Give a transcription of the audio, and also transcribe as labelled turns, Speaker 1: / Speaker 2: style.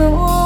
Speaker 1: одно.